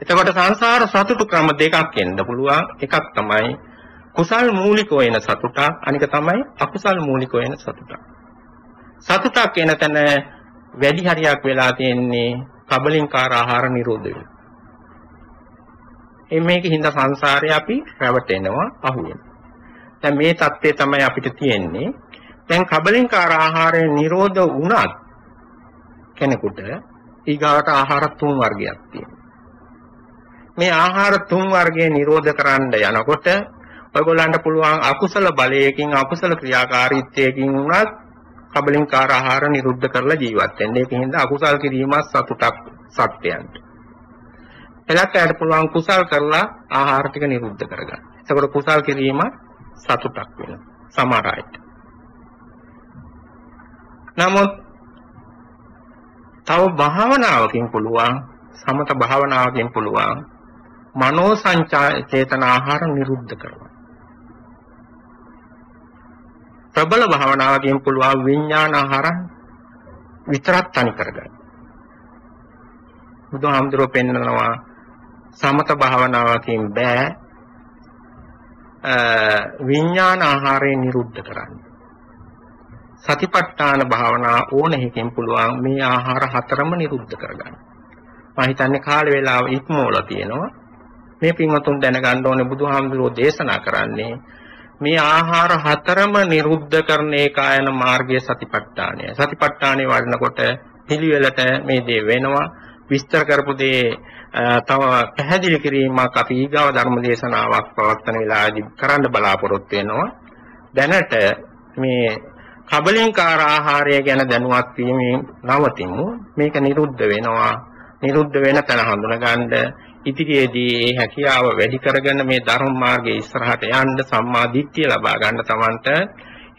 එතකොට සංසාර සතුට ක්‍රම දෙකක් එන්න පුළුවන්. එකක් තමයි කුසල් මූලික වෙන සතුටක් අනික තමයි අකුසල් මූලික වෙන සතුටක්. සතුටක් එන තැන වැඩි හරියක් වෙලා තියෙන්නේ කබලින්කාර ආහාර නිරෝධ වෙන. ඒ මේක හින්දා සංසාරේ අපි රැවටෙනවා අහුවෙනවා. දැන් මේ தත්ත්වය තමයි අපිට තියෙන්නේ. දැන් කබලින්කාර ආහාරය නිරෝධ වුණත් කෙනෙකුට ඊගාවට ආහාර තුන් වර්ගයක් තියෙනවා. මේ ආහාර තුන් වර්ගය නිරෝධ කරන්න යනකොට ඔයගොල්ලන්ට පුළුවන් අකුසල බලයකින් අකුසල ක්‍රියාකාරීත්වයකින් උනත් කබලින්කාර ආහාර නිරුද්ධ කරලා ජීවත් වෙන්න. ඒකින්ද අකුසල් කිරීමත් සතුටක් සත්‍යයන්ට. එලක්කයට පුළුවන් කුසල් කරලා ආහාර ටික නිරුද්ධ කරගන්න. එතකොට කුසල් කිරීම සතුටක් වෙනවා. සමහර අයට. නමුත් තව භාවනාවකින් පුළුවන් සමත භාවනාවකින් පුළුවන් මනෝ සංචේතන ආහාර නිරුද්ධ කරනවා. ප්‍රබල භාවනාවකින් පුළුවන් විඥාන ආහාර විතරක් තනි කරගන්න. බුදුහාමුදුරුවෝ පෙන්නනවා සමත භාවනාවකින් බෑ විඥාන ආහාරය නිරුද්ධ කරන්න. සතිපට්ඨාන භාවනා ඕන එකකින් පුළුවන් මේ ආහාර හතරම නිරුද්ධ කරගන්න. මම හිතන්නේ කාල වේලාව ඉක්මවලා තියෙනවා. මේ පින්වතුන් දැනගන්න ඕනේ බුදුහාමුදුරුවෝ දේශනා කරන්නේ මේ ආහාර හතරම නිරුද්ධ කරන ඒකායන මාර්ගයේ සතිපට්ඨානය. සතිපට්ඨානේ වඩනකොට පිළිවෙලට මේ දේ වෙනවා. විස්තර කරපු දේ තව පැහැදිලි කිරීමක් අපි ඊගාව ධර්ම දේශනාවක් පවත්වන වෙලාවදී කරන්න බලාපොරොත්තු වෙනවා. දැනට මේ කබලින්කාර ආහාරය ගැන දැනුවත් වීමෙන් නවතිමු. මේක නිරුද්ධ වෙනවා. නිරුද්ධ වෙන තැන හඳුනගන්න ඉදිරියේදී මේ හැකියාව වැඩි කරගෙන මේ ධර්ම මාර්ගයේ ඉස්සරහට යන්න සම්මා දිට්ඨිය ලබා ගන්න තමන්ට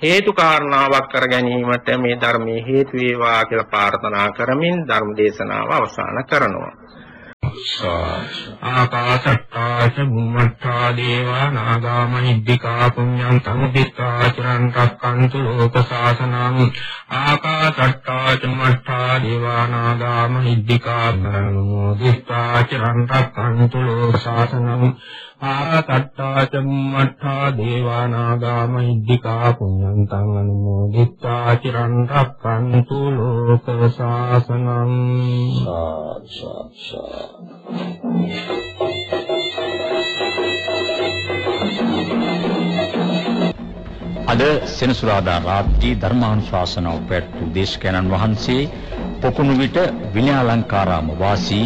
හේතු කාරණාවක් කර ගැනීමට මේ ධර්මයේ හේතු වේවා කියලා ප්‍රාර්ථනා කරමින් ධර්ම දේශනාව අවසන් කරනවා. ආකාශත්තාච බුම්මත්තා දේවා නාගාමහිද්దికා පුඤ්ඤං සම්දිත්තා චිරන් රක්칸තු ලෝක සාසනං ආකාශත්තාච මත්තා දේවා නාගාමහිද්దికා පුඤ්ඤං සම්දිත්තා චිරන් රක්칸තු ලෝක සාසනං ආකාසට්ටා චුම්මට්ටා දේවානාගා මහිද්దికා පුඤ්ඤන්තං අනුමෝදිත්වා චිරන් රක්칸තු ලෝක ශාසනං අද සෙනසුරාදා රාත්‍රී ධර්මානුශාසනාව පැවැත්වූ දේශකයන්න් වහන්සේ පොකුණු විට විනයාලංකාරාම වාසී